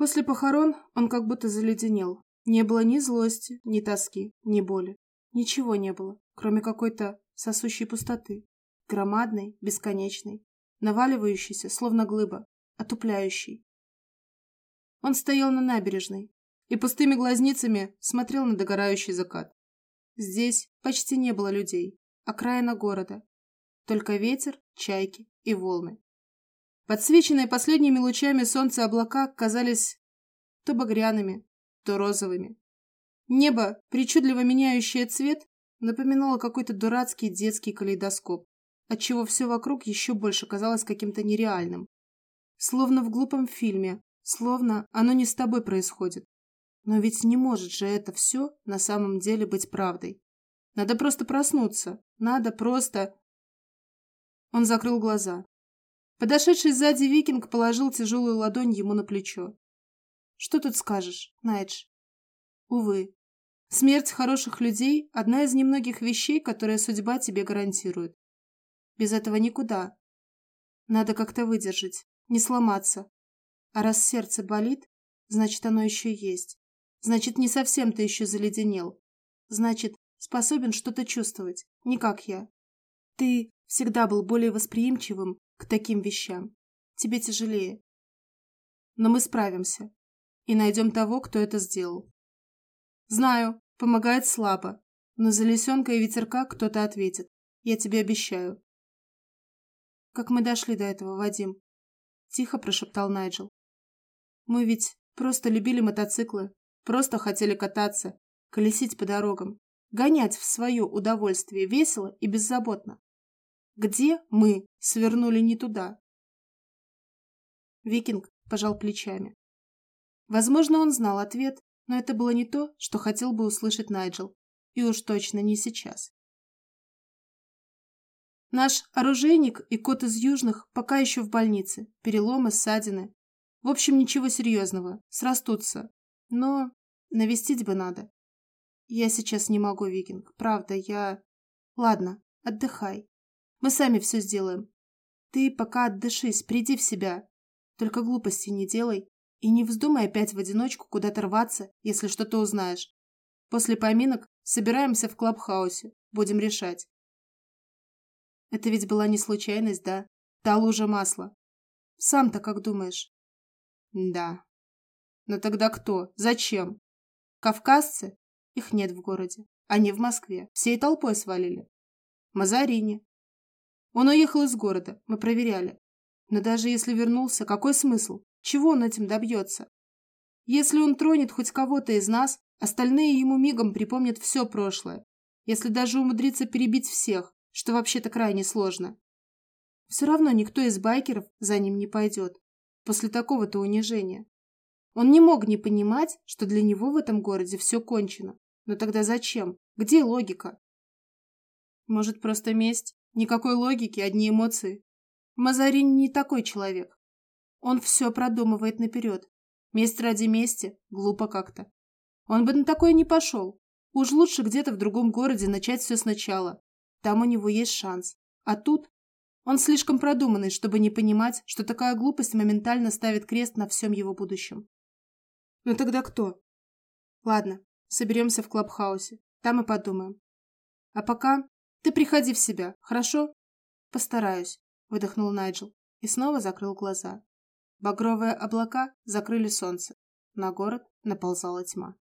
После похорон он как будто заледенел. Не было ни злости, ни тоски, ни боли. Ничего не было, кроме какой-то сосущей пустоты. Громадной, бесконечной, наваливающейся, словно глыба, отупляющей. Он стоял на набережной и пустыми глазницами смотрел на догорающий закат. Здесь почти не было людей, окраина города. Только ветер, чайки и волны. Подсвеченные последними лучами солнца облака казались то багряными, то розовыми. Небо, причудливо меняющее цвет, напоминало какой-то дурацкий детский калейдоскоп, отчего все вокруг еще больше казалось каким-то нереальным. Словно в глупом фильме, словно оно не с тобой происходит. Но ведь не может же это все на самом деле быть правдой. Надо просто проснуться. Надо просто... Он закрыл глаза. Подошедший сзади викинг положил тяжелую ладонь ему на плечо. Что тут скажешь, Найдж? Увы. Смерть хороших людей – одна из немногих вещей, которые судьба тебе гарантирует. Без этого никуда. Надо как-то выдержать, не сломаться. А раз сердце болит, значит, оно еще есть. Значит, не совсем ты еще заледенел. Значит, способен что-то чувствовать, не как я. Ты всегда был более восприимчивым к таким вещам. Тебе тяжелее. Но мы справимся и найдем того, кто это сделал. Знаю, помогает слабо, но за лисенка и ветерка кто-то ответит. Я тебе обещаю. Как мы дошли до этого, Вадим? Тихо прошептал Найджел. Мы ведь просто любили мотоциклы, просто хотели кататься, колесить по дорогам, гонять в свое удовольствие весело и беззаботно. Где мы свернули не туда? Викинг пожал плечами. Возможно, он знал ответ, но это было не то, что хотел бы услышать Найджел, и уж точно не сейчас. Наш оружейник и кот из Южных пока еще в больнице, переломы, ссадины. В общем, ничего серьезного, срастутся. Но навестить бы надо. Я сейчас не могу, Викинг, правда, я... Ладно, отдыхай. Мы сами все сделаем. Ты пока отдышись, приди в себя. Только глупости не делай и не вздумай опять в одиночку куда-то рваться, если что-то узнаешь. После поминок собираемся в клабхаусе, будем решать. Это ведь была не случайность, да? Та лужа масла. Сам-то как думаешь? Да. Но тогда кто? Зачем? Кавказцы? Их нет в городе. Они в Москве. Всей толпой свалили. Мазарини. Он уехал из города. Мы проверяли. Но даже если вернулся, какой смысл? Чего он этим добьется? Если он тронет хоть кого-то из нас, остальные ему мигом припомнят все прошлое. Если даже умудрится перебить всех, что вообще-то крайне сложно. Все равно никто из байкеров за ним не пойдет. После такого-то унижения. Он не мог не понимать, что для него в этом городе все кончено. Но тогда зачем? Где логика? Может, просто месть? Никакой логики, одни эмоции. Мазарин не такой человек. Он все продумывает наперед. Месть ради мести – глупо как-то. Он бы на такое не пошел. Уж лучше где-то в другом городе начать все сначала. Там у него есть шанс. А тут он слишком продуманный, чтобы не понимать, что такая глупость моментально ставит крест на всем его будущем. Ну тогда кто? Ладно, соберемся в клабхаусе. Там и подумаем. А пока ты приходи в себя, хорошо? Постараюсь, выдохнул Найджел и снова закрыл глаза. Багровые облака закрыли солнце. На город наползала тьма.